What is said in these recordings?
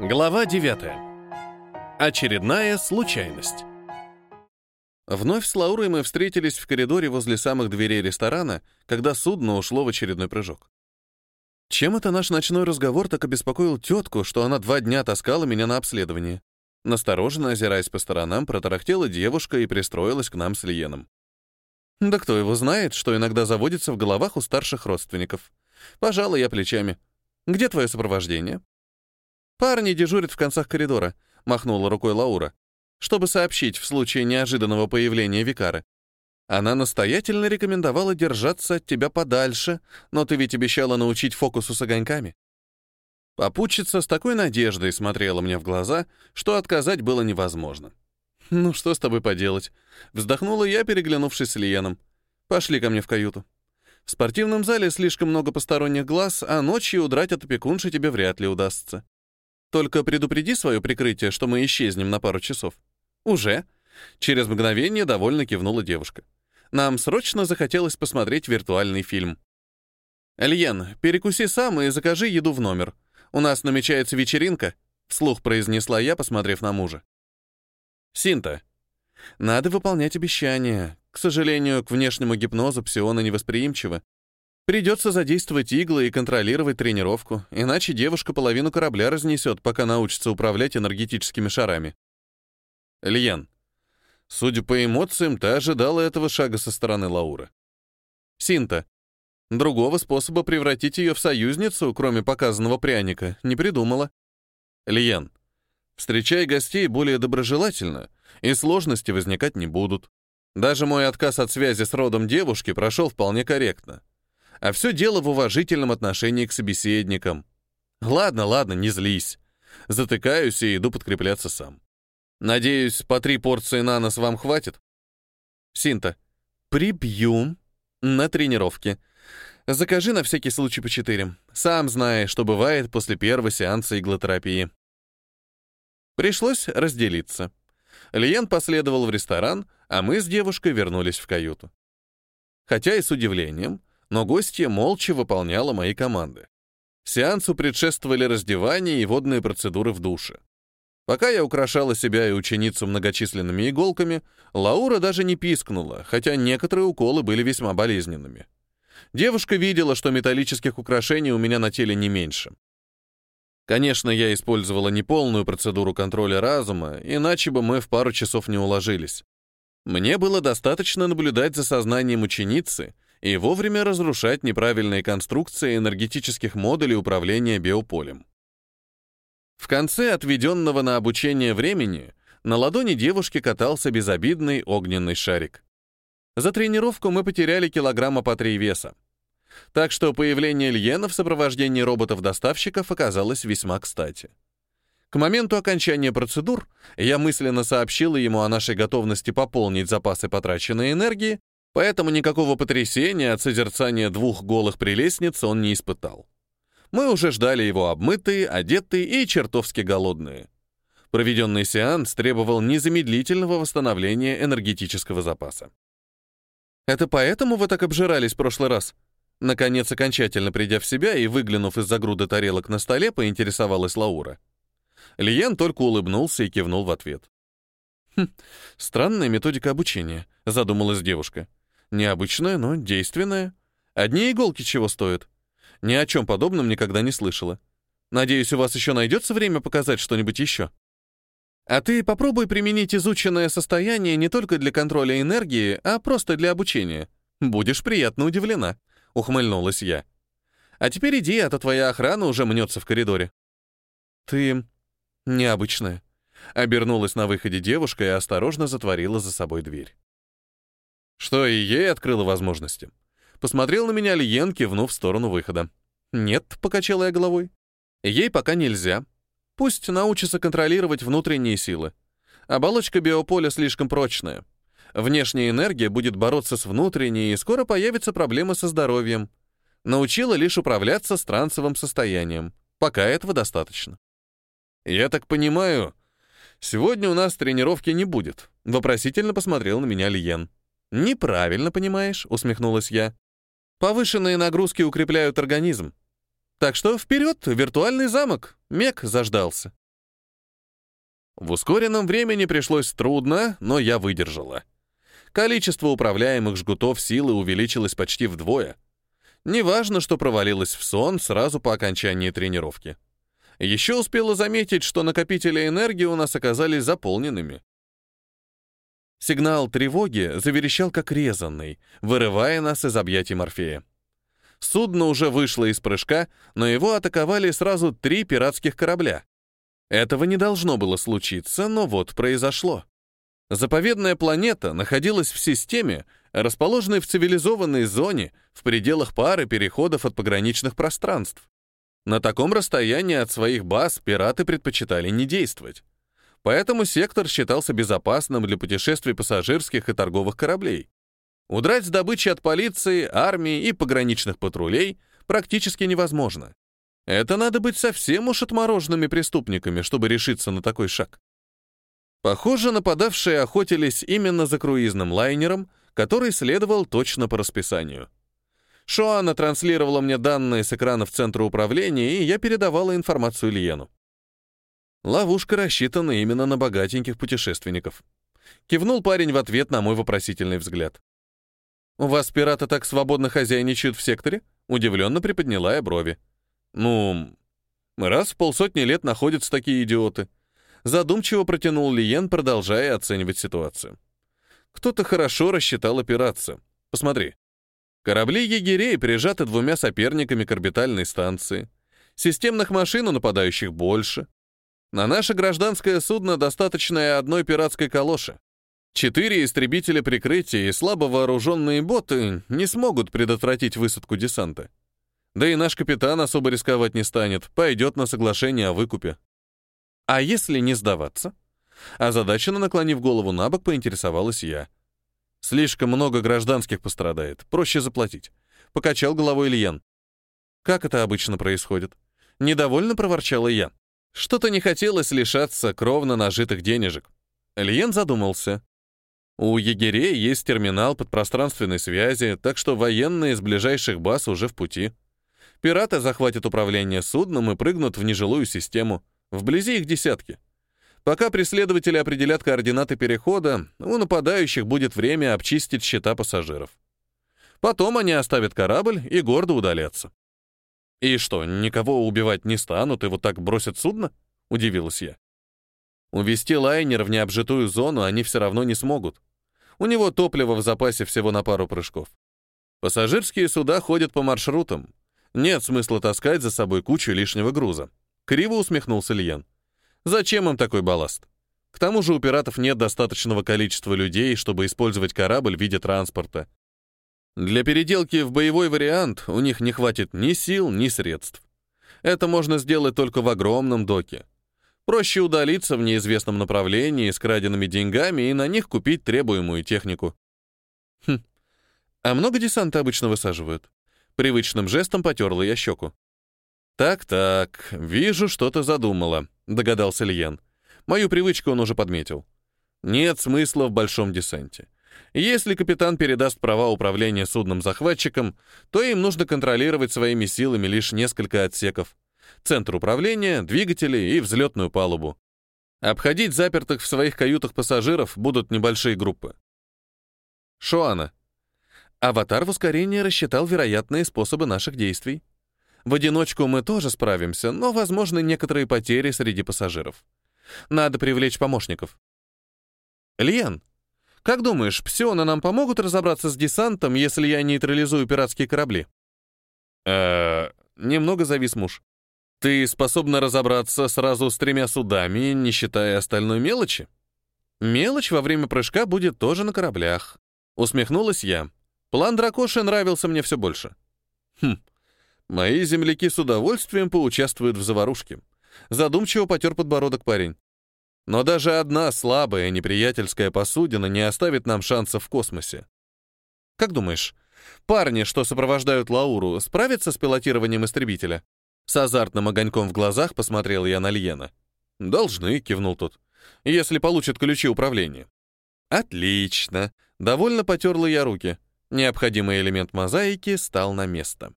Глава 9. Очередная случайность. Вновь с Лаурой мы встретились в коридоре возле самых дверей ресторана, когда судно ушло в очередной прыжок. Чем это наш ночной разговор так обеспокоил тетку, что она два дня таскала меня на обследование? Настороженно озираясь по сторонам, протарахтела девушка и пристроилась к нам с Лиеном. Да кто его знает, что иногда заводится в головах у старших родственников. Пожалуй, я плечами. Где твое сопровождение? «Парни дежурят в концах коридора», — махнула рукой Лаура, чтобы сообщить в случае неожиданного появления викара. Она настоятельно рекомендовала держаться от тебя подальше, но ты ведь обещала научить фокусу с огоньками. Попутчица с такой надеждой смотрела мне в глаза, что отказать было невозможно. «Ну что с тобой поделать?» Вздохнула я, переглянувшись с Лиеном. «Пошли ко мне в каюту. В спортивном зале слишком много посторонних глаз, а ночью удрать от опекунши тебе вряд ли удастся». Только предупреди свое прикрытие, что мы исчезнем на пару часов. Уже. Через мгновение довольно кивнула девушка. Нам срочно захотелось посмотреть виртуальный фильм. «Эльен, перекуси сам и закажи еду в номер. У нас намечается вечеринка», — вслух произнесла я, посмотрев на мужа. «Синта, надо выполнять обещания. К сожалению, к внешнему гипнозу псиона невосприимчива. Придется задействовать иглы и контролировать тренировку, иначе девушка половину корабля разнесет, пока научится управлять энергетическими шарами. Льян, судя по эмоциям, ты ожидала этого шага со стороны Лауры. Синта, другого способа превратить ее в союзницу, кроме показанного пряника, не придумала. Льян, встречай гостей более доброжелательно, и сложности возникать не будут. Даже мой отказ от связи с родом девушки прошел вполне корректно. А все дело в уважительном отношении к собеседникам. Ладно, ладно, не злись. Затыкаюсь и иду подкрепляться сам. Надеюсь, по три порции на нос вам хватит? Синта. Прибью на тренировке. Закажи на всякий случай по четыре. Сам знаешь, что бывает после первого сеанса иглотерапии. Пришлось разделиться. Лиен последовал в ресторан, а мы с девушкой вернулись в каюту. Хотя и с удивлением, но гостья молча выполняла мои команды. Сеансу предшествовали раздевание и водные процедуры в душе. Пока я украшала себя и ученицу многочисленными иголками, Лаура даже не пискнула, хотя некоторые уколы были весьма болезненными. Девушка видела, что металлических украшений у меня на теле не меньше. Конечно, я использовала неполную процедуру контроля разума, иначе бы мы в пару часов не уложились. Мне было достаточно наблюдать за сознанием ученицы и вовремя разрушать неправильные конструкции энергетических модулей управления биополем. В конце отведенного на обучение времени на ладони девушки катался безобидный огненный шарик. За тренировку мы потеряли килограмма по три веса. Так что появление Льена в сопровождении роботов-доставщиков оказалось весьма кстати. К моменту окончания процедур я мысленно сообщила ему о нашей готовности пополнить запасы потраченной энергии Поэтому никакого потрясения от созерцания двух голых прелестниц он не испытал. Мы уже ждали его обмытые, одетые и чертовски голодные. Проведенный сеанс требовал незамедлительного восстановления энергетического запаса. «Это поэтому вы так обжирались в прошлый раз?» Наконец, окончательно придя в себя и выглянув из-за груды тарелок на столе, поинтересовалась Лаура. Лиен только улыбнулся и кивнул в ответ. «Хм, странная методика обучения», — задумалась девушка. Необычная, но действенная. Одни иголки чего стоят. Ни о чем подобном никогда не слышала. Надеюсь, у вас еще найдется время показать что-нибудь еще. А ты попробуй применить изученное состояние не только для контроля энергии, а просто для обучения. Будешь приятно удивлена, ухмыльнулась я. А теперь иди, а то твоя охрана уже мнется в коридоре. Ты необычная. Обернулась на выходе девушка и осторожно затворила за собой дверь. Что и ей открыло возможности. Посмотрел на меня Лиен, кивнув в сторону выхода. «Нет», — покачала я головой. «Ей пока нельзя. Пусть научится контролировать внутренние силы. Оболочка биополя слишком прочная. Внешняя энергия будет бороться с внутренней, и скоро появятся проблемы со здоровьем. Научила лишь управляться с трансовым состоянием. Пока этого достаточно». «Я так понимаю, сегодня у нас тренировки не будет», — вопросительно посмотрел на меня Лиен. «Неправильно понимаешь», — усмехнулась я. «Повышенные нагрузки укрепляют организм. Так что вперед, виртуальный замок, Мек заждался». В ускоренном времени пришлось трудно, но я выдержала. Количество управляемых жгутов силы увеличилось почти вдвое. Неважно, что провалилась в сон сразу по окончании тренировки. Еще успела заметить, что накопители энергии у нас оказались заполненными. Сигнал тревоги заверещал как резанный, вырывая нас из объятий Морфея. Судно уже вышло из прыжка, но его атаковали сразу три пиратских корабля. Этого не должно было случиться, но вот произошло. Заповедная планета находилась в системе, расположенной в цивилизованной зоне, в пределах пары переходов от пограничных пространств. На таком расстоянии от своих баз пираты предпочитали не действовать. Поэтому сектор считался безопасным для путешествий пассажирских и торговых кораблей. Удрать с добычи от полиции, армии и пограничных патрулей практически невозможно. Это надо быть совсем уж отмороженными преступниками, чтобы решиться на такой шаг. Похоже, нападавшие охотились именно за круизным лайнером, который следовал точно по расписанию. Шоана транслировала мне данные с экранов центра управления, и я передавала информацию Лиену. Ловушка рассчитана именно на богатеньких путешественников. Кивнул парень в ответ на мой вопросительный взгляд. «У вас пираты так свободно хозяйничают в секторе?» Удивленно приподняла я брови. Ну, раз в полсотни лет находятся такие идиоты. Задумчиво протянул Лиен, продолжая оценивать ситуацию. Кто-то хорошо рассчитал операцию. Посмотри. Корабли егерей прижаты двумя соперниками к орбитальной станции. Системных машин у нападающих больше. На наше гражданское судно достаточно одной пиратской калоши. Четыре истребителя прикрытия и слабо вооруженные боты не смогут предотвратить высадку десанта. Да и наш капитан особо рисковать не станет, пойдет на соглашение о выкупе. А если не сдаваться? Озадаченно наклонив голову на бок, поинтересовалась я. Слишком много гражданских пострадает, проще заплатить. Покачал головой Ильян. Как это обычно происходит? Недовольно проворчала я. Что-то не хотелось лишаться кровно нажитых денежек. Ильян задумался. У егерей есть терминал подпространственной связи, так что военные из ближайших баз уже в пути. Пираты захватят управление судном и прыгнут в нежилую систему. Вблизи их десятки. Пока преследователи определят координаты перехода, у нападающих будет время обчистить счета пассажиров. Потом они оставят корабль и гордо удалятся. «И что, никого убивать не станут и вот так бросят судно?» — удивилась я. Увести лайнер в необжитую зону они все равно не смогут. У него топливо в запасе всего на пару прыжков. Пассажирские суда ходят по маршрутам, нет смысла таскать за собой кучу лишнего груза. Криво усмехнулся Льен. Зачем им такой балласт? К тому же у пиратов нет достаточного количества людей, чтобы использовать корабль в виде транспорта. Для переделки в боевой вариант у них не хватит ни сил, ни средств. Это можно сделать только в огромном доке. Проще удалиться в неизвестном направлении с краденными деньгами и на них купить требуемую технику. Хм. А много десанта обычно высаживают? Привычным жестом потерла я щеку. «Так-так, вижу, что ты задумала», — догадался Льен. Мою привычку он уже подметил. «Нет смысла в большом десанте. Если капитан передаст права управления судном захватчикам, то им нужно контролировать своими силами лишь несколько отсеков. Центр управления, двигатели и взлетную палубу. Обходить запертых в своих каютах пассажиров будут небольшие группы. Шоана, Аватар в ускорении рассчитал вероятные способы наших действий. В одиночку мы тоже справимся, но возможны некоторые потери среди пассажиров. Надо привлечь помощников. Лиен, как думаешь, псионы нам помогут разобраться с десантом, если я нейтрализую пиратские корабли? э немного завис муж. Ты способна разобраться сразу с тремя судами, не считая остальной мелочи? Мелочь во время прыжка будет тоже на кораблях. Усмехнулась я. План Дракоши нравился мне все больше. Хм, мои земляки с удовольствием поучаствуют в заварушке. Задумчиво потер подбородок парень. Но даже одна слабая неприятельская посудина не оставит нам шансов в космосе. Как думаешь, парни, что сопровождают Лауру, справятся с пилотированием истребителя? С азартным огоньком в глазах посмотрел я на Льена. «Должны», — кивнул тот, — «если получат ключи управления». «Отлично!» — довольно потерла я руки. Необходимый элемент мозаики стал на место.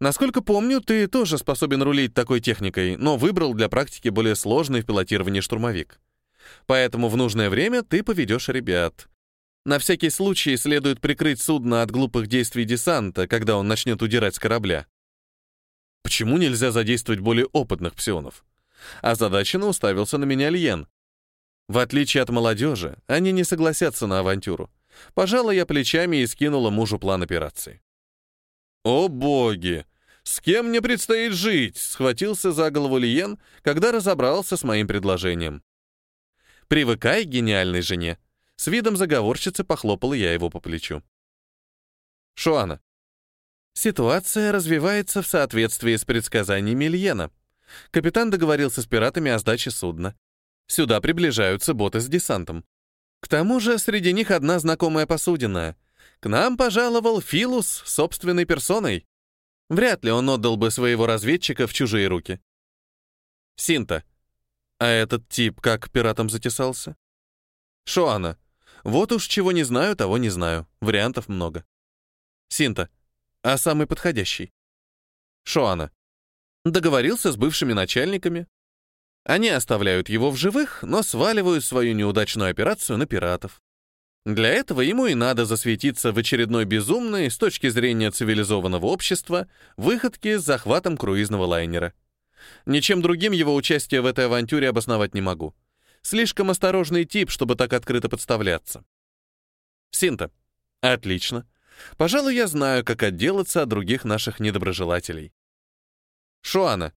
Насколько помню, ты тоже способен рулить такой техникой, но выбрал для практики более сложный в пилотировании штурмовик. Поэтому в нужное время ты поведешь ребят. На всякий случай следует прикрыть судно от глупых действий десанта, когда он начнет удирать с корабля. Почему нельзя задействовать более опытных псионов? Озадаченно уставился на меня Льен. В отличие от молодежи, они не согласятся на авантюру. Пожала я плечами и скинула мужу план операции. «О боги! С кем мне предстоит жить?» — схватился за голову Лиен, когда разобрался с моим предложением. «Привыкай к гениальной жене», с видом заговорщицы похлопала я его по плечу. Шуана. Ситуация развивается в соответствии с предсказаниями Ильена. Капитан договорился с пиратами о сдаче судна. Сюда приближаются боты с десантом. К тому же среди них одна знакомая посудина. К нам пожаловал Филус собственной персоной. Вряд ли он отдал бы своего разведчика в чужие руки. Синта. А этот тип как к пиратам затесался? Шуана. Вот уж чего не знаю, того не знаю. Вариантов много. Синта. А самый подходящий? Шоана. Договорился с бывшими начальниками. Они оставляют его в живых, но сваливают свою неудачную операцию на пиратов. Для этого ему и надо засветиться в очередной безумной, с точки зрения цивилизованного общества, выходке с захватом круизного лайнера. Ничем другим его участие в этой авантюре обосновать не могу. Слишком осторожный тип, чтобы так открыто подставляться. Синта. Отлично. Пожалуй, я знаю, как отделаться от других наших недоброжелателей. Шуана.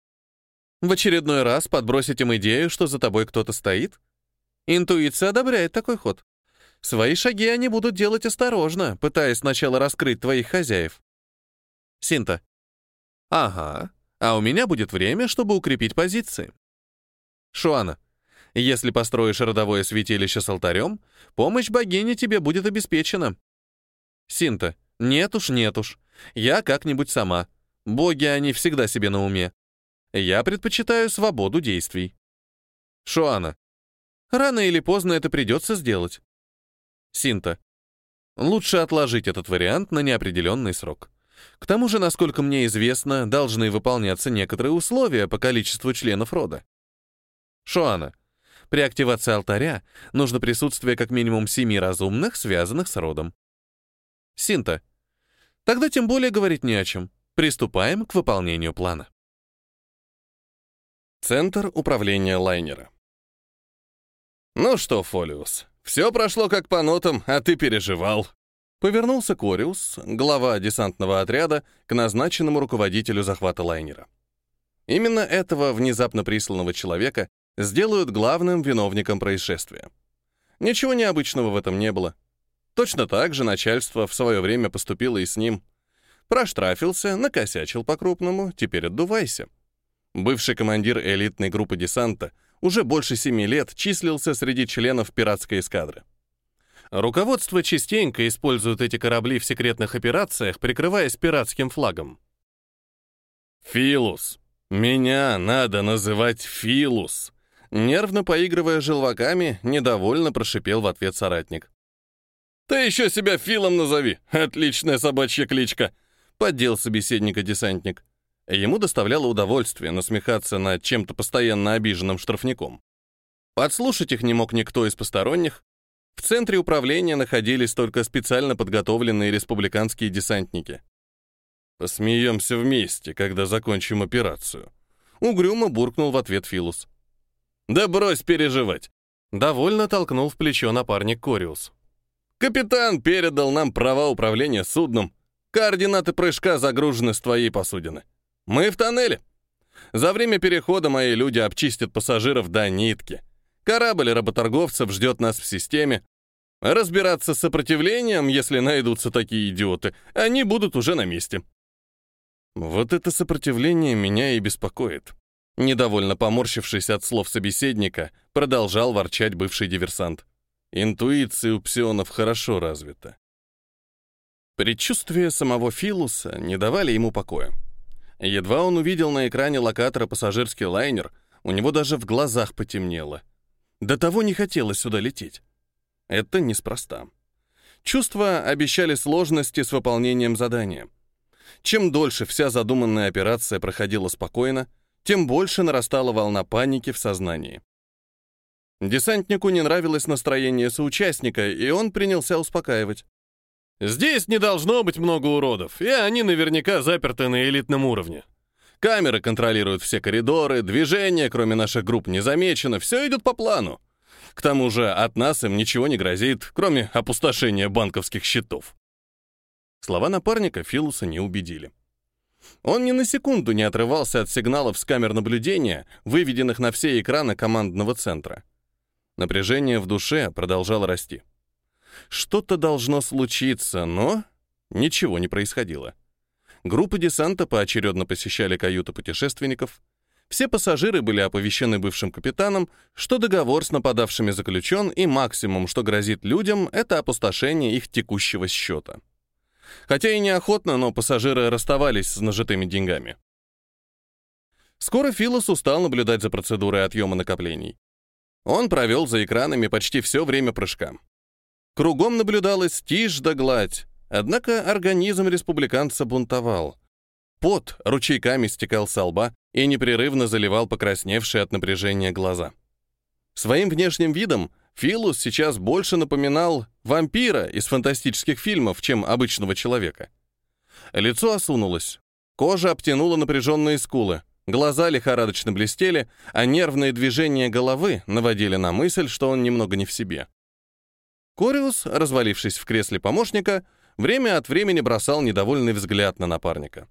В очередной раз подбросить им идею, что за тобой кто-то стоит? Интуиция одобряет такой ход. Свои шаги они будут делать осторожно, пытаясь сначала раскрыть твоих хозяев. Синта. Ага, а у меня будет время, чтобы укрепить позиции. Шуана. Если построишь родовое святилище с алтарем, помощь богини тебе будет обеспечена. Синта. Нет уж, нет уж. Я как-нибудь сама. Боги, они всегда себе на уме. Я предпочитаю свободу действий. Шуана. Рано или поздно это придется сделать. Синта. Лучше отложить этот вариант на неопределенный срок. К тому же, насколько мне известно, должны выполняться некоторые условия по количеству членов рода. Шуана. При активации алтаря нужно присутствие как минимум семи разумных, связанных с родом. Синта. Тогда тем более говорить не о чем. Приступаем к выполнению плана. Центр управления лайнера. «Ну что, Фолиус, все прошло как по нотам, а ты переживал». Повернулся Кориус, глава десантного отряда, к назначенному руководителю захвата лайнера. Именно этого внезапно присланного человека сделают главным виновником происшествия. Ничего необычного в этом не было. Точно так же начальство в свое время поступило и с ним. Проштрафился, накосячил по-крупному, теперь отдувайся. Бывший командир элитной группы десанта уже больше семи лет числился среди членов пиратской эскадры. Руководство частенько использует эти корабли в секретных операциях, прикрываясь пиратским флагом. «Филус! Меня надо называть Филус!» Нервно поигрывая желваками, недовольно прошипел в ответ соратник. «Ты еще себя Филом назови! Отличная собачья кличка!» — поддел собеседника десантник. Ему доставляло удовольствие насмехаться над чем-то постоянно обиженным штрафником. Подслушать их не мог никто из посторонних. В центре управления находились только специально подготовленные республиканские десантники. «Посмеемся вместе, когда закончим операцию», — угрюмо буркнул в ответ Филус. «Да брось переживать!» Довольно толкнул в плечо напарник Кориус. «Капитан передал нам права управления судном. Координаты прыжка загружены с твоей посудины. Мы в тоннеле. За время перехода мои люди обчистят пассажиров до нитки. Корабль работорговцев ждет нас в системе. Разбираться с сопротивлением, если найдутся такие идиоты, они будут уже на месте». Вот это сопротивление меня и беспокоит. Недовольно поморщившись от слов собеседника, продолжал ворчать бывший диверсант. Интуиция у псионов хорошо развита. Предчувствия самого Филуса не давали ему покоя. Едва он увидел на экране локатора пассажирский лайнер, у него даже в глазах потемнело. До того не хотелось сюда лететь. Это неспроста. Чувства обещали сложности с выполнением задания. Чем дольше вся задуманная операция проходила спокойно, тем больше нарастала волна паники в сознании. Десантнику не нравилось настроение соучастника, и он принялся успокаивать. «Здесь не должно быть много уродов, и они наверняка заперты на элитном уровне. Камеры контролируют все коридоры, движение, кроме наших групп, не замечено, все идет по плану. К тому же от нас им ничего не грозит, кроме опустошения банковских счетов». Слова напарника Филуса не убедили. Он ни на секунду не отрывался от сигналов с камер наблюдения, выведенных на все экраны командного центра. Напряжение в душе продолжало расти. Что-то должно случиться, но ничего не происходило. Группы десанта поочередно посещали каюты путешественников. Все пассажиры были оповещены бывшим капитаном, что договор с нападавшими заключен, и максимум, что грозит людям, это опустошение их текущего счета. Хотя и неохотно, но пассажиры расставались с нажитыми деньгами. Скоро Филос устал наблюдать за процедурой отъема накоплений. Он провел за экранами почти все время прыжка. Кругом наблюдалась тишь да гладь, однако организм республиканца бунтовал. Пот ручейками стекал со лба и непрерывно заливал покрасневшие от напряжения глаза. Своим внешним видом Филус сейчас больше напоминал вампира из фантастических фильмов, чем обычного человека. Лицо осунулось, кожа обтянула напряженные скулы, глаза лихорадочно блестели, а нервные движения головы наводили на мысль, что он немного не в себе. Кориус, развалившись в кресле помощника, время от времени бросал недовольный взгляд на напарника.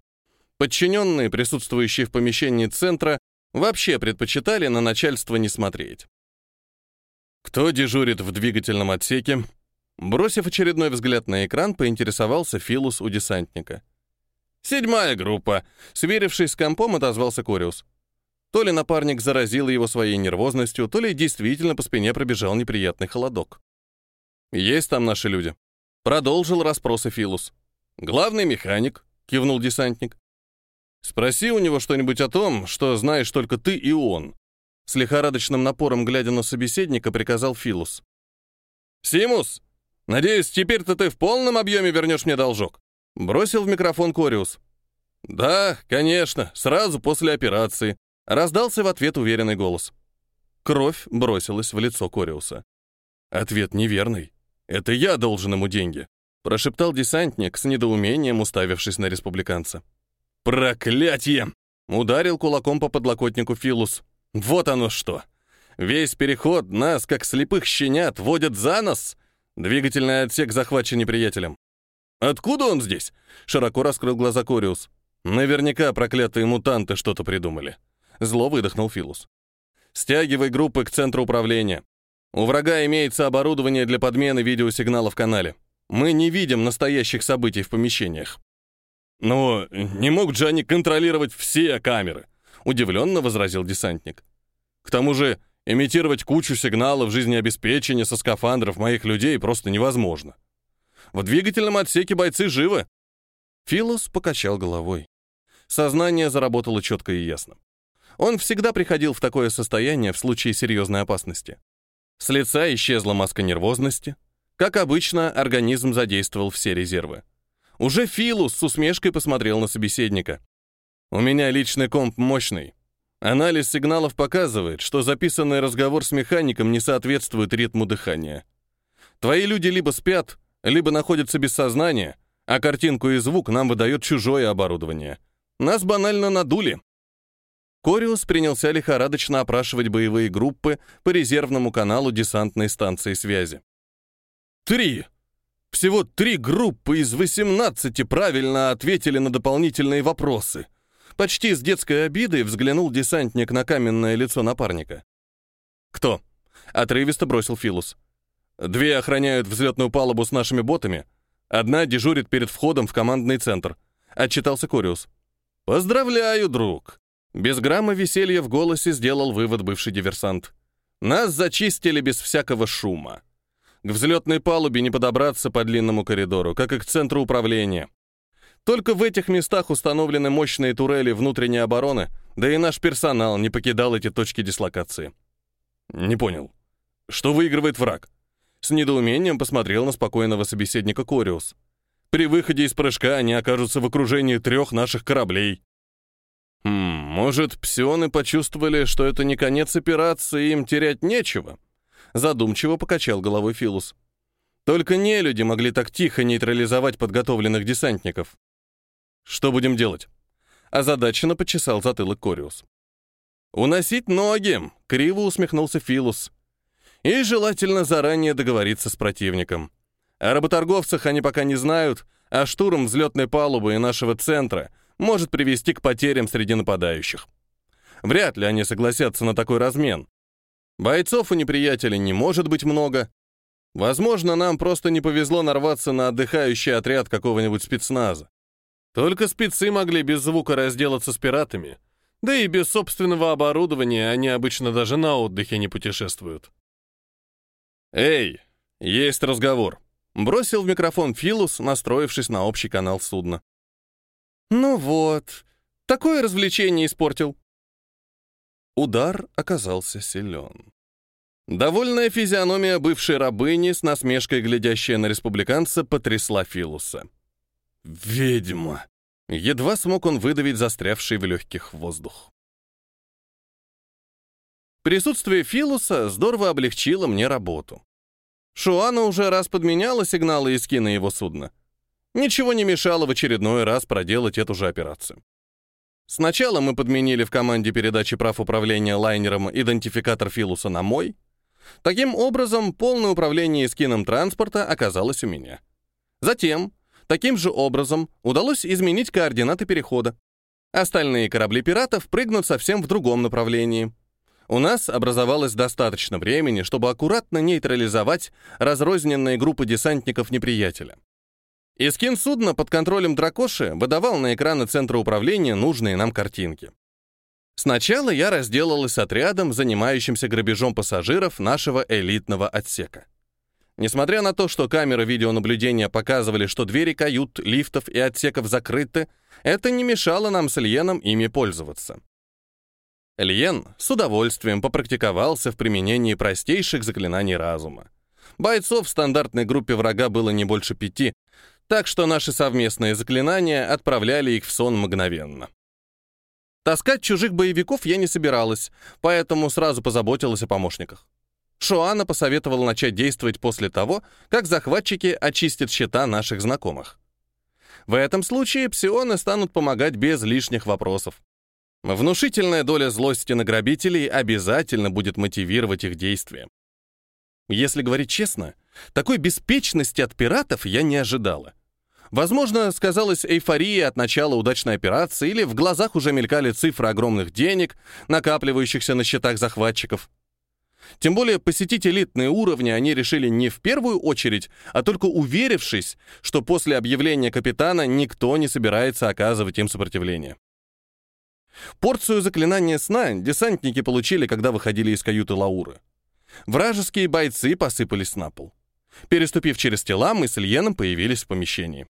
Подчиненные, присутствующие в помещении центра, вообще предпочитали на начальство не смотреть. «Кто дежурит в двигательном отсеке?» Бросив очередной взгляд на экран, поинтересовался Филус у десантника. «Седьмая группа», — сверившись с компом, отозвался Кориус. То ли напарник заразил его своей нервозностью, то ли действительно по спине пробежал неприятный холодок. «Есть там наши люди», — продолжил расспросы Филус. «Главный механик», — кивнул десантник. «Спроси у него что-нибудь о том, что знаешь только ты и он. С лихорадочным напором, глядя на собеседника, приказал Филус. «Симус, надеюсь, теперь-то ты в полном объеме вернешь мне должок?» Бросил в микрофон Кориус. «Да, конечно, сразу после операции», — раздался в ответ уверенный голос. Кровь бросилась в лицо Кориуса. Ответ неверный. «Это я должен ему деньги», — прошептал десантник с недоумением, уставившись на республиканца. «Проклятье!» — ударил кулаком по подлокотнику Филус. Вот оно что. Весь переход нас, как слепых щенят, водят за нос. Двигательный отсек захвачен неприятелем. Откуда он здесь? Широко раскрыл глаза Кориус. Наверняка проклятые мутанты что-то придумали. Зло выдохнул Филус. Стягивай группы к центру управления. У врага имеется оборудование для подмены видеосигнала в канале. Мы не видим настоящих событий в помещениях. Но не могут же они контролировать все камеры удивленно возразил десантник. К тому же, имитировать кучу сигналов жизнеобеспечения со скафандров моих людей просто невозможно. В двигательном отсеке бойцы живы. Филос покачал головой. Сознание заработало четко и ясно. Он всегда приходил в такое состояние в случае серьезной опасности. С лица исчезла маска нервозности. Как обычно, организм задействовал все резервы. Уже Филус с усмешкой посмотрел на собеседника. У меня личный комп мощный. Анализ сигналов показывает, что записанный разговор с механиком не соответствует ритму дыхания. Твои люди либо спят, либо находятся без сознания, а картинку и звук нам выдает чужое оборудование. Нас банально надули. Кориус принялся лихорадочно опрашивать боевые группы по резервному каналу десантной станции связи. «Три! Всего три группы из 18 правильно ответили на дополнительные вопросы», Почти с детской обидой взглянул десантник на каменное лицо напарника. «Кто?» — отрывисто бросил Филус. «Две охраняют взлетную палубу с нашими ботами, одна дежурит перед входом в командный центр», — отчитался Кориус. «Поздравляю, друг!» Без грамма веселья в голосе сделал вывод бывший диверсант. «Нас зачистили без всякого шума. К взлетной палубе не подобраться по длинному коридору, как и к центру управления. Только в этих местах установлены мощные турели внутренней обороны, да и наш персонал не покидал эти точки дислокации. Не понял. Что выигрывает враг? С недоумением посмотрел на спокойного собеседника Кориус. При выходе из прыжка они окажутся в окружении трех наших кораблей. Хм, может, псионы почувствовали, что это не конец операции, им терять нечего? Задумчиво покачал головой Филус. Только не люди могли так тихо нейтрализовать подготовленных десантников. Что будем делать? Озадаченно почесал затылок Кориус. «Уносить ноги!» — криво усмехнулся Филус. «И желательно заранее договориться с противником. О работорговцах они пока не знают, а штурм взлетной палубы и нашего центра может привести к потерям среди нападающих. Вряд ли они согласятся на такой размен. Бойцов у неприятеля не может быть много. Возможно, нам просто не повезло нарваться на отдыхающий отряд какого-нибудь спецназа. Только спецы могли без звука разделаться с пиратами, да и без собственного оборудования они обычно даже на отдыхе не путешествуют. «Эй, есть разговор», — бросил в микрофон Филус, настроившись на общий канал судна. «Ну вот, такое развлечение испортил». Удар оказался силен. Довольная физиономия бывшей рабыни с насмешкой, глядящая на республиканца, потрясла Филуса. «Ведьма!» Едва смог он выдавить застрявший в легких воздух. Присутствие Филуса здорово облегчило мне работу. Шуана уже раз подменяла сигналы из на его судно. Ничего не мешало в очередной раз проделать эту же операцию. Сначала мы подменили в команде передачи прав управления лайнером идентификатор Филуса на мой. Таким образом, полное управление эскином транспорта оказалось у меня. Затем Таким же образом удалось изменить координаты перехода. Остальные корабли пиратов прыгнут совсем в другом направлении. У нас образовалось достаточно времени, чтобы аккуратно нейтрализовать разрозненные группы десантников неприятеля. Искин судна под контролем Дракоши выдавал на экраны центра управления нужные нам картинки. Сначала я разделалась с отрядом, занимающимся грабежом пассажиров нашего элитного отсека. Несмотря на то, что камеры видеонаблюдения показывали, что двери кают, лифтов и отсеков закрыты, это не мешало нам с Льеном ими пользоваться. Льен с удовольствием попрактиковался в применении простейших заклинаний разума. Бойцов в стандартной группе врага было не больше пяти, так что наши совместные заклинания отправляли их в сон мгновенно. Таскать чужих боевиков я не собиралась, поэтому сразу позаботилась о помощниках. Шуана посоветовал начать действовать после того, как захватчики очистят счета наших знакомых. В этом случае псионы станут помогать без лишних вопросов. Внушительная доля злости на грабителей обязательно будет мотивировать их действия. Если говорить честно, такой беспечности от пиратов я не ожидала. Возможно, сказалась эйфория от начала удачной операции или в глазах уже мелькали цифры огромных денег, накапливающихся на счетах захватчиков. Тем более посетить элитные уровни они решили не в первую очередь, а только уверившись, что после объявления капитана никто не собирается оказывать им сопротивление. Порцию заклинания сна десантники получили, когда выходили из каюты Лауры. Вражеские бойцы посыпались на пол. Переступив через тела, мы с Ильеном появились в помещении.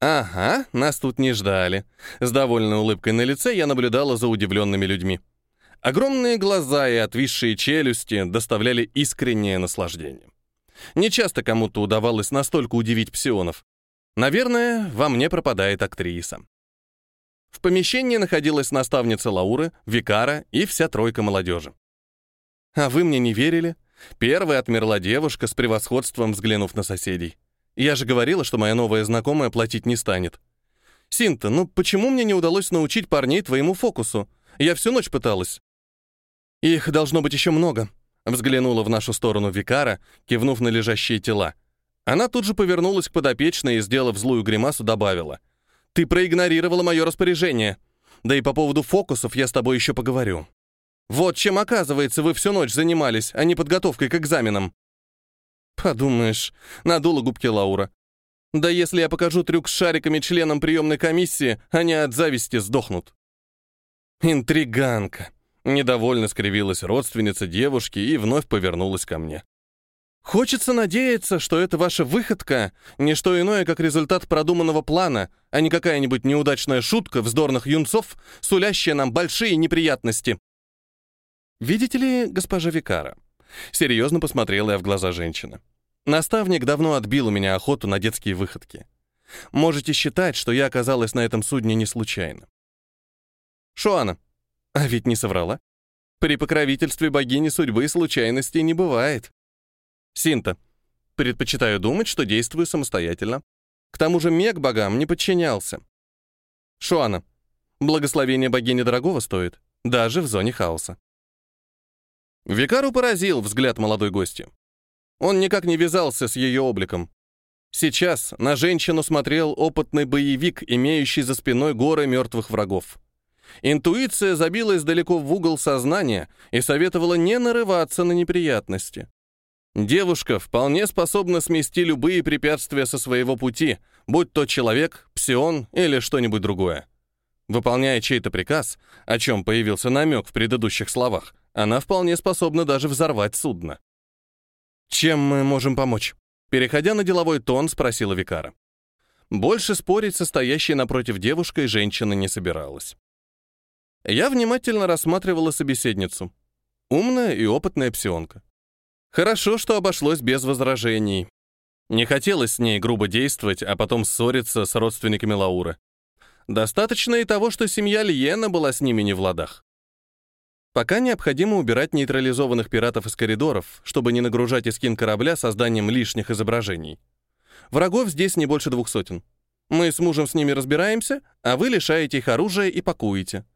«Ага, нас тут не ждали». С довольной улыбкой на лице я наблюдала за удивленными людьми. Огромные глаза и отвисшие челюсти доставляли искреннее наслаждение. Нечасто кому-то удавалось настолько удивить псионов. Наверное, во мне пропадает актриса. В помещении находилась наставница Лауры, Викара и вся тройка молодежи. А вы мне не верили? Первая отмерла девушка с превосходством, взглянув на соседей. Я же говорила, что моя новая знакомая платить не станет. Синта, ну почему мне не удалось научить парней твоему фокусу? Я всю ночь пыталась. «Их должно быть еще много», — взглянула в нашу сторону Викара, кивнув на лежащие тела. Она тут же повернулась к подопечной и, сделав злую гримасу, добавила. «Ты проигнорировала мое распоряжение. Да и по поводу фокусов я с тобой еще поговорю. Вот чем, оказывается, вы всю ночь занимались, а не подготовкой к экзаменам». «Подумаешь», — надула губки Лаура. «Да если я покажу трюк с шариками членам приемной комиссии, они от зависти сдохнут». «Интриганка», Недовольно скривилась родственница девушки и вновь повернулась ко мне. Хочется надеяться, что эта ваша выходка — не что иное, как результат продуманного плана, а не какая-нибудь неудачная шутка вздорных юнцов, сулящая нам большие неприятности. Видите ли, госпожа Викара, серьезно посмотрела я в глаза женщины. Наставник давно отбил у меня охоту на детские выходки. Можете считать, что я оказалась на этом судне не случайно. Шуана, а ведь не соврала. При покровительстве богини судьбы случайностей не бывает. Синта. Предпочитаю думать, что действую самостоятельно. К тому же Мег богам не подчинялся. Шуана. Благословение богини дорогого стоит, даже в зоне хаоса. Викару поразил взгляд молодой гости. Он никак не вязался с ее обликом. Сейчас на женщину смотрел опытный боевик, имеющий за спиной горы мертвых врагов. Интуиция забилась далеко в угол сознания и советовала не нарываться на неприятности. Девушка вполне способна смести любые препятствия со своего пути, будь то человек, псион или что-нибудь другое. Выполняя чей-то приказ, о чем появился намек в предыдущих словах, она вполне способна даже взорвать судно. «Чем мы можем помочь?» Переходя на деловой тон, спросила Викара. Больше спорить со стоящей напротив девушкой женщина не собиралась. Я внимательно рассматривала собеседницу. Умная и опытная псионка. Хорошо, что обошлось без возражений. Не хотелось с ней грубо действовать, а потом ссориться с родственниками Лауры. Достаточно и того, что семья Лиена была с ними не в ладах. Пока необходимо убирать нейтрализованных пиратов из коридоров, чтобы не нагружать эскин корабля созданием лишних изображений. Врагов здесь не больше двух сотен. Мы с мужем с ними разбираемся, а вы лишаете их оружия и пакуете.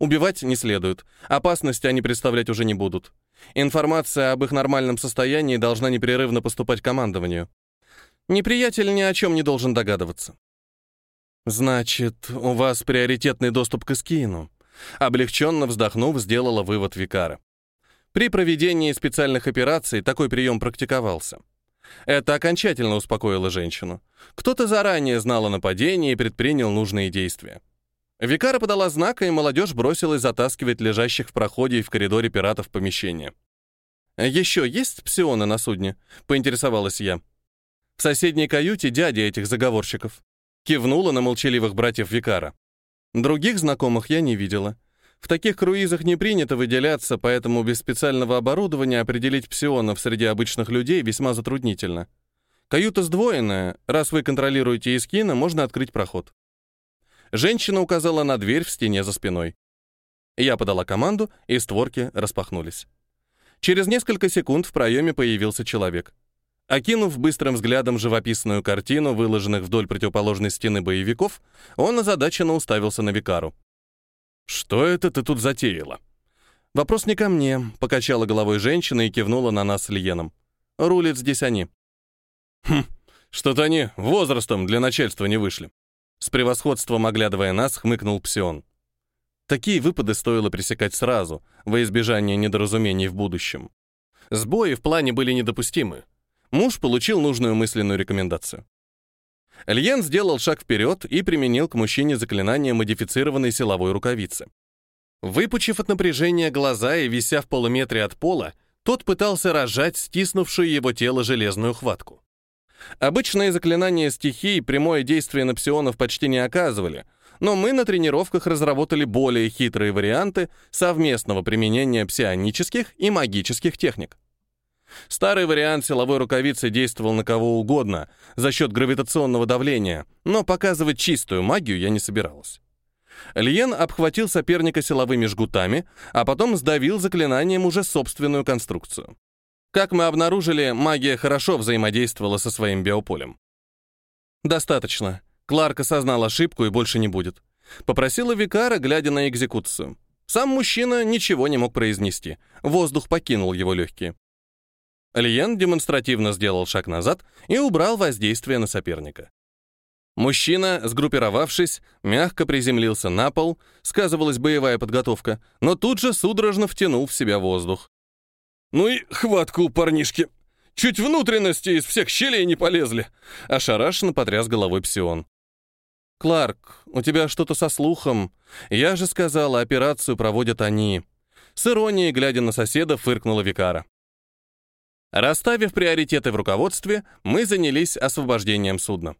Убивать не следует. Опасности они представлять уже не будут. Информация об их нормальном состоянии должна непрерывно поступать командованию. Неприятель ни о чем не должен догадываться. «Значит, у вас приоритетный доступ к Искину?» Облегченно вздохнув, сделала вывод Викара. При проведении специальных операций такой прием практиковался. Это окончательно успокоило женщину. Кто-то заранее знал о нападении и предпринял нужные действия. Викара подала знак, и молодежь бросилась затаскивать лежащих в проходе и в коридоре пиратов помещение. «Еще есть псионы на судне?» — поинтересовалась я. «В соседней каюте дядя этих заговорщиков». Кивнула на молчаливых братьев Викара. Других знакомых я не видела. В таких круизах не принято выделяться, поэтому без специального оборудования определить псионов среди обычных людей весьма затруднительно. Каюта сдвоенная, раз вы контролируете Искина, можно открыть проход. Женщина указала на дверь в стене за спиной. Я подала команду, и створки распахнулись. Через несколько секунд в проеме появился человек. Окинув быстрым взглядом живописную картину, выложенных вдоль противоположной стены боевиков, он озадаченно уставился на Викару. «Что это ты тут затеяла?» «Вопрос не ко мне», — покачала головой женщина и кивнула на нас с Лиеном. «Рулят здесь они». «Хм, что-то они возрастом для начальства не вышли. С превосходством оглядывая нас, хмыкнул Псион. Такие выпады стоило пресекать сразу, во избежание недоразумений в будущем. Сбои в плане были недопустимы. Муж получил нужную мысленную рекомендацию. Льен сделал шаг вперед и применил к мужчине заклинание модифицированной силовой рукавицы. Выпучив от напряжения глаза и вися в полуметре от пола, тот пытался разжать стиснувшую его тело железную хватку. Обычные заклинания стихий прямое действие на псионов почти не оказывали, но мы на тренировках разработали более хитрые варианты совместного применения псионических и магических техник. Старый вариант силовой рукавицы действовал на кого угодно за счет гравитационного давления, но показывать чистую магию я не собиралась. Лиен обхватил соперника силовыми жгутами, а потом сдавил заклинанием уже собственную конструкцию. Как мы обнаружили, магия хорошо взаимодействовала со своим биополем. «Достаточно. Кларк осознал ошибку и больше не будет». Попросила Викара, глядя на экзекуцию. Сам мужчина ничего не мог произнести. Воздух покинул его легкие. Лиен демонстративно сделал шаг назад и убрал воздействие на соперника. Мужчина, сгруппировавшись, мягко приземлился на пол, сказывалась боевая подготовка, но тут же судорожно втянул в себя воздух. Ну и хватку у парнишки. Чуть внутренности из всех щелей не полезли. Ошарашенно потряс головой псион. «Кларк, у тебя что-то со слухом. Я же сказала, операцию проводят они». С иронией, глядя на соседа, фыркнула Викара. Расставив приоритеты в руководстве, мы занялись освобождением судна.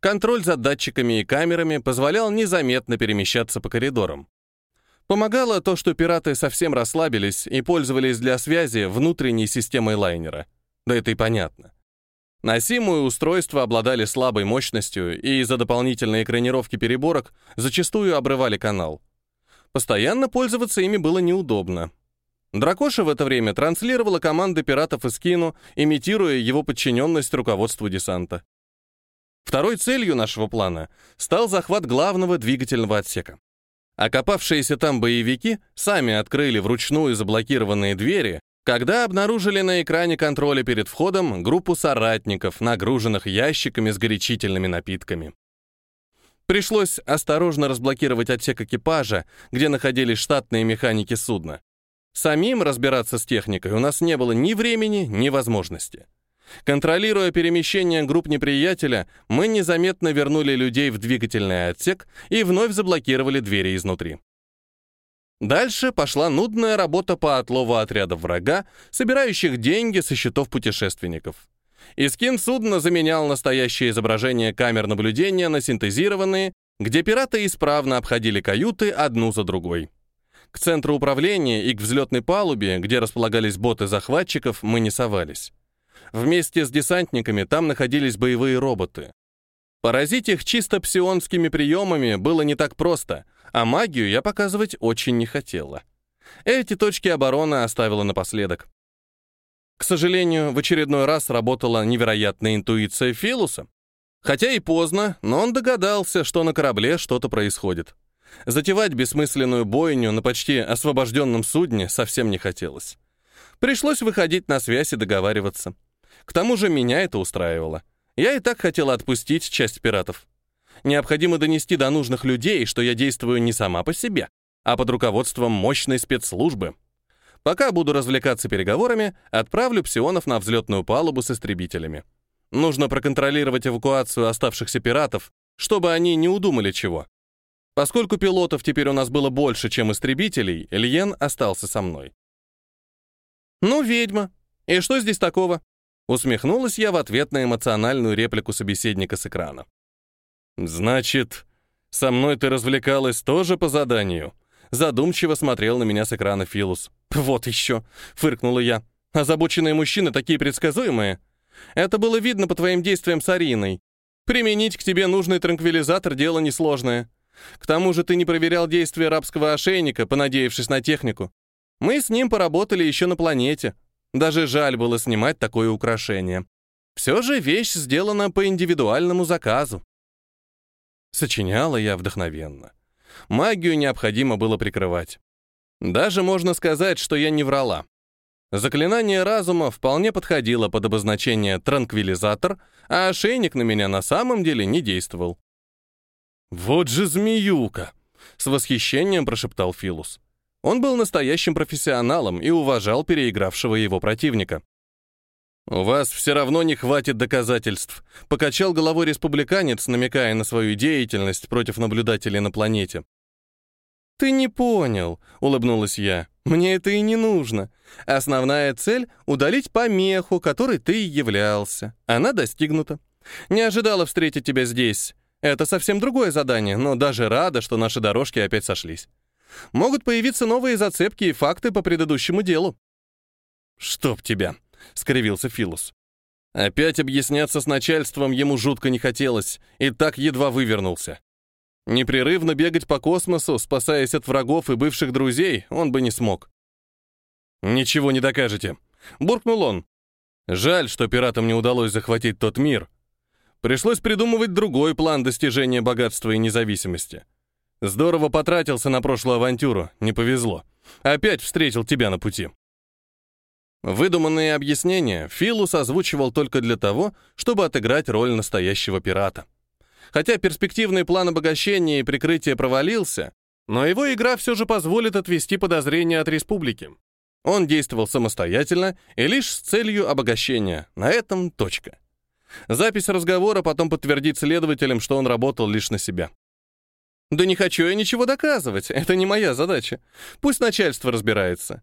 Контроль за датчиками и камерами позволял незаметно перемещаться по коридорам. Помогало то, что пираты совсем расслабились и пользовались для связи внутренней системой лайнера. Да это и понятно. Носимые устройства обладали слабой мощностью и из-за дополнительной экранировки переборок зачастую обрывали канал. Постоянно пользоваться ими было неудобно. Дракоша в это время транслировала команды пиратов из Кину, имитируя его подчиненность руководству десанта. Второй целью нашего плана стал захват главного двигательного отсека. Окопавшиеся там боевики сами открыли вручную заблокированные двери, когда обнаружили на экране контроля перед входом группу соратников, нагруженных ящиками с горячительными напитками. Пришлось осторожно разблокировать отсек экипажа, где находились штатные механики судна. Самим разбираться с техникой у нас не было ни времени, ни возможности. Контролируя перемещение групп неприятеля, мы незаметно вернули людей в двигательный отсек и вновь заблокировали двери изнутри. Дальше пошла нудная работа по отлову отрядов врага, собирающих деньги со счетов путешественников. Искин судна заменял настоящее изображение камер наблюдения на синтезированные, где пираты исправно обходили каюты одну за другой. К центру управления и к взлетной палубе, где располагались боты захватчиков, мы не совались. Вместе с десантниками там находились боевые роботы. Поразить их чисто псионскими приемами было не так просто, а магию я показывать очень не хотела. Эти точки обороны оставила напоследок. К сожалению, в очередной раз работала невероятная интуиция Филуса. Хотя и поздно, но он догадался, что на корабле что-то происходит. Затевать бессмысленную бойню на почти освобожденном судне совсем не хотелось. Пришлось выходить на связь и договариваться. К тому же меня это устраивало. Я и так хотела отпустить часть пиратов. Необходимо донести до нужных людей, что я действую не сама по себе, а под руководством мощной спецслужбы. Пока буду развлекаться переговорами, отправлю псионов на взлетную палубу с истребителями. Нужно проконтролировать эвакуацию оставшихся пиратов, чтобы они не удумали чего. Поскольку пилотов теперь у нас было больше, чем истребителей, Ильен остался со мной. «Ну, ведьма. И что здесь такого?» Усмехнулась я в ответ на эмоциональную реплику собеседника с экрана. «Значит, со мной ты развлекалась тоже по заданию?» Задумчиво смотрел на меня с экрана Филус. «Вот еще!» — фыркнула я. «Озабоченные мужчины такие предсказуемые. Это было видно по твоим действиям с Ариной. Применить к тебе нужный транквилизатор — дело несложное. К тому же ты не проверял действия рабского ошейника, понадеявшись на технику. Мы с ним поработали еще на планете. Даже жаль было снимать такое украшение. Все же вещь сделана по индивидуальному заказу. Сочиняла я вдохновенно. Магию необходимо было прикрывать. Даже можно сказать, что я не врала. Заклинание разума вполне подходило под обозначение «транквилизатор», а ошейник на меня на самом деле не действовал. «Вот же змеюка!» — с восхищением прошептал Филус. Он был настоящим профессионалом и уважал переигравшего его противника. «У вас все равно не хватит доказательств», — покачал головой республиканец, намекая на свою деятельность против наблюдателей на планете. «Ты не понял», — улыбнулась я. «Мне это и не нужно. Основная цель — удалить помеху, которой ты являлся. Она достигнута. Не ожидала встретить тебя здесь. Это совсем другое задание, но даже рада, что наши дорожки опять сошлись. Могут появиться новые зацепки и факты по предыдущему делу. «Чтоб тебя!» — скривился Филус. Опять объясняться с начальством ему жутко не хотелось, и так едва вывернулся. Непрерывно бегать по космосу, спасаясь от врагов и бывших друзей, он бы не смог. «Ничего не докажете», — буркнул он. «Жаль, что пиратам не удалось захватить тот мир, Пришлось придумывать другой план достижения богатства и независимости. Здорово потратился на прошлую авантюру, не повезло. Опять встретил тебя на пути. Выдуманные объяснения Филус озвучивал только для того, чтобы отыграть роль настоящего пирата. Хотя перспективный план обогащения и прикрытия провалился, но его игра все же позволит отвести подозрения от республики. Он действовал самостоятельно и лишь с целью обогащения. На этом точка. Запись разговора потом подтвердит следователям, что он работал лишь на себя. Да не хочу я ничего доказывать, это не моя задача. Пусть начальство разбирается.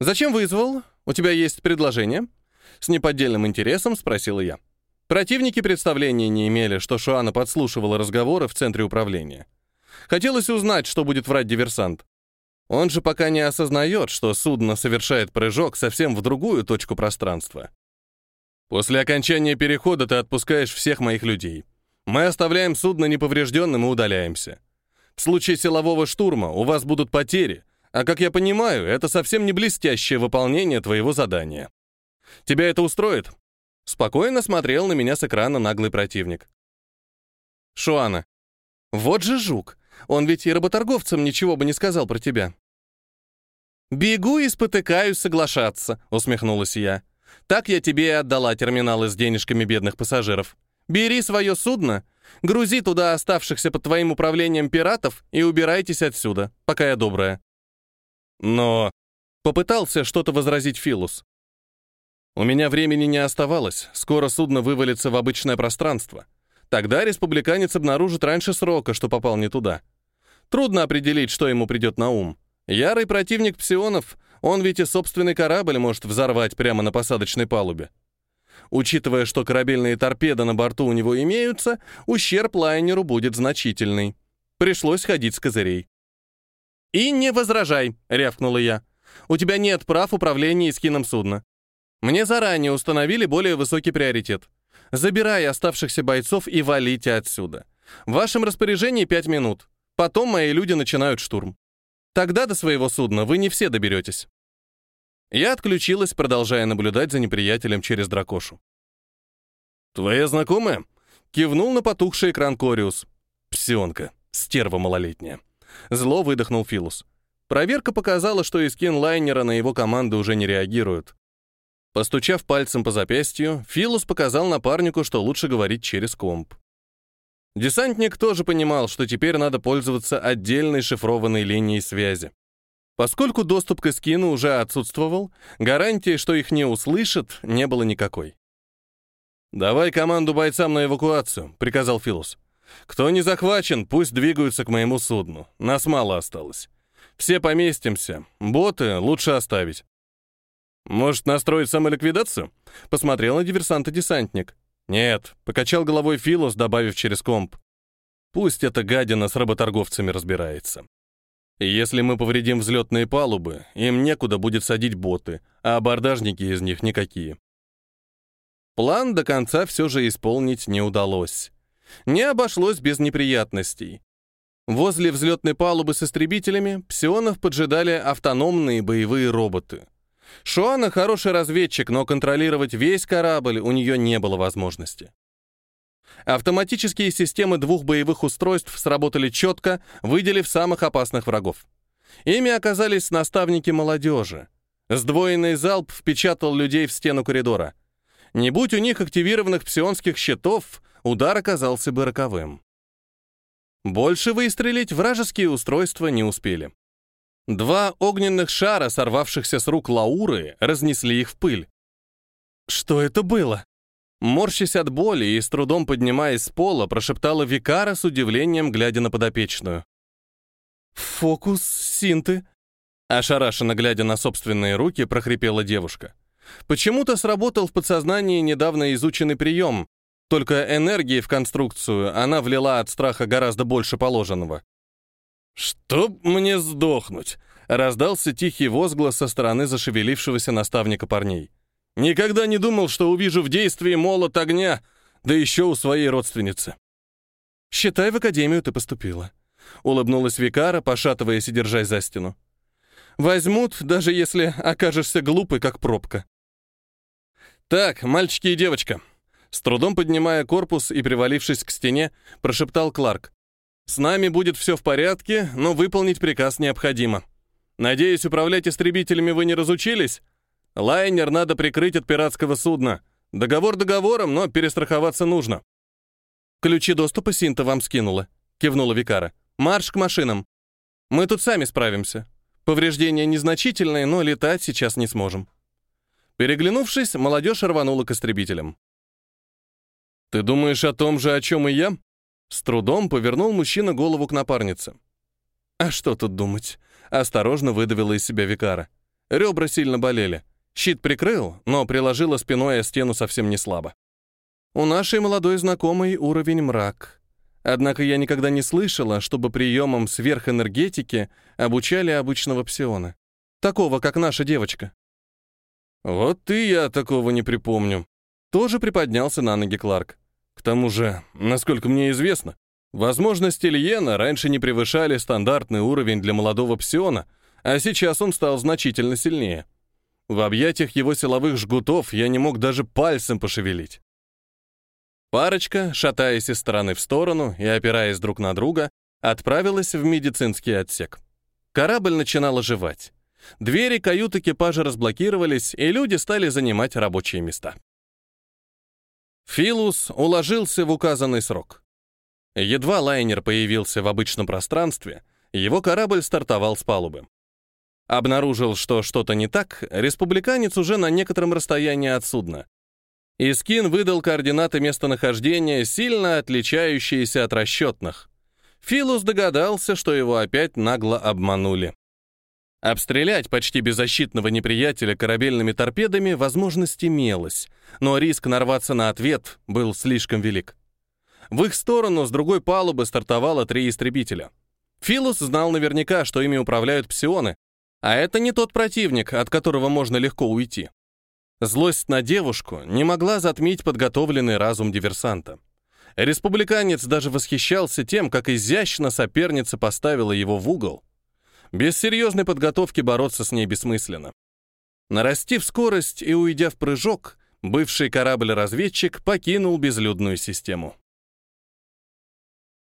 Зачем вызвал? У тебя есть предложение? С неподдельным интересом спросила я. Противники представления не имели, что Шуана подслушивала разговоры в центре управления. Хотелось узнать, что будет врать диверсант. Он же пока не осознает, что судно совершает прыжок совсем в другую точку пространства. После окончания перехода ты отпускаешь всех моих людей. Мы оставляем судно неповрежденным и удаляемся. В случае силового штурма у вас будут потери, А как я понимаю, это совсем не блестящее выполнение твоего задания. Тебя это устроит?» Спокойно смотрел на меня с экрана наглый противник. «Шуана, вот же жук. Он ведь и работорговцам ничего бы не сказал про тебя». «Бегу и спотыкаюсь соглашаться», — усмехнулась я. «Так я тебе и отдала терминалы с денежками бедных пассажиров. Бери свое судно, грузи туда оставшихся под твоим управлением пиратов и убирайтесь отсюда, пока я добрая». Но попытался что-то возразить Филус. У меня времени не оставалось, скоро судно вывалится в обычное пространство. Тогда республиканец обнаружит раньше срока, что попал не туда. Трудно определить, что ему придет на ум. Ярый противник псионов, он ведь и собственный корабль может взорвать прямо на посадочной палубе. Учитывая, что корабельные торпеды на борту у него имеются, ущерб лайнеру будет значительный. Пришлось ходить с козырей. «И не возражай», — рявкнула я. «У тебя нет прав управления эскином судна. Мне заранее установили более высокий приоритет. Забирай оставшихся бойцов и валите отсюда. В вашем распоряжении пять минут. Потом мои люди начинают штурм. Тогда до своего судна вы не все доберетесь». Я отключилась, продолжая наблюдать за неприятелем через дракошу. «Твоя знакомая?» — кивнул на потухший экран Кориус. «Псионка, стерва малолетняя». Зло выдохнул Филус. Проверка показала, что и скин лайнера на его команды уже не реагируют. Постучав пальцем по запястью, Филус показал напарнику, что лучше говорить через комп. Десантник тоже понимал, что теперь надо пользоваться отдельной шифрованной линией связи. Поскольку доступ к эскину уже отсутствовал, гарантии, что их не услышат, не было никакой. «Давай команду бойцам на эвакуацию», — приказал Филус. Кто не захвачен, пусть двигаются к моему судну. Нас мало осталось. Все поместимся. Боты лучше оставить. Может, настроить самоликвидацию? Посмотрел на диверсанта-десантник. Нет, покачал головой Филос, добавив через комп. Пусть эта гадина с работорговцами разбирается. Если мы повредим взлетные палубы, им некуда будет садить боты, а абордажники из них никакие. План до конца все же исполнить не удалось не обошлось без неприятностей. Возле взлетной палубы с истребителями псионов поджидали автономные боевые роботы. Шуана хороший разведчик, но контролировать весь корабль у нее не было возможности. Автоматические системы двух боевых устройств сработали четко, выделив самых опасных врагов. Ими оказались наставники молодежи. Сдвоенный залп впечатал людей в стену коридора. Не будь у них активированных псионских щитов, удар оказался бы роковым. Больше выстрелить вражеские устройства не успели. Два огненных шара, сорвавшихся с рук Лауры, разнесли их в пыль. «Что это было?» Морщась от боли и с трудом поднимаясь с пола, прошептала Викара с удивлением, глядя на подопечную. «Фокус, синты?» Ошарашенно глядя на собственные руки, прохрипела девушка. Почему-то сработал в подсознании недавно изученный прием, только энергии в конструкцию она влила от страха гораздо больше положенного. «Чтоб мне сдохнуть!» — раздался тихий возглас со стороны зашевелившегося наставника парней. «Никогда не думал, что увижу в действии молот огня, да еще у своей родственницы». «Считай, в академию ты поступила», — улыбнулась Викара, пошатываясь и держась за стену. «Возьмут, даже если окажешься глупой, как пробка». «Так, мальчики и девочка», с трудом поднимая корпус и привалившись к стене, прошептал Кларк. «С нами будет все в порядке, но выполнить приказ необходимо. Надеюсь, управлять истребителями вы не разучились? Лайнер надо прикрыть от пиратского судна. Договор договором, но перестраховаться нужно». «Ключи доступа Синта вам скинула», — кивнула Викара. «Марш к машинам. Мы тут сами справимся. Повреждения незначительные, но летать сейчас не сможем». Переглянувшись, молодежь рванула к истребителям. «Ты думаешь о том же, о чем и я?» С трудом повернул мужчина голову к напарнице. «А что тут думать?» Осторожно выдавила из себя Викара. Ребра сильно болели. Щит прикрыл, но приложила спиной о стену совсем не слабо. У нашей молодой знакомой уровень мрак. Однако я никогда не слышала, чтобы приемом сверхэнергетики обучали обычного псиона. Такого, как наша девочка. Вот и я такого не припомню. Тоже приподнялся на ноги Кларк. К тому же, насколько мне известно, возможности Льена раньше не превышали стандартный уровень для молодого псиона, а сейчас он стал значительно сильнее. В объятиях его силовых жгутов я не мог даже пальцем пошевелить. Парочка, шатаясь из стороны в сторону и опираясь друг на друга, отправилась в медицинский отсек. Корабль начинал оживать. Двери кают экипажа разблокировались, и люди стали занимать рабочие места. Филус уложился в указанный срок. Едва лайнер появился в обычном пространстве, его корабль стартовал с палубы. Обнаружил, что что-то не так, республиканец уже на некотором расстоянии от судна. Искин выдал координаты местонахождения, сильно отличающиеся от расчетных. Филус догадался, что его опять нагло обманули. Обстрелять почти беззащитного неприятеля корабельными торпедами возможность имелась, но риск нарваться на ответ был слишком велик. В их сторону с другой палубы стартовало три истребителя. Филус знал наверняка, что ими управляют псионы, а это не тот противник, от которого можно легко уйти. Злость на девушку не могла затмить подготовленный разум диверсанта. Республиканец даже восхищался тем, как изящно соперница поставила его в угол. Без серьезной подготовки бороться с ней бессмысленно. Нарастив скорость и уйдя в прыжок, бывший корабль-разведчик покинул безлюдную систему.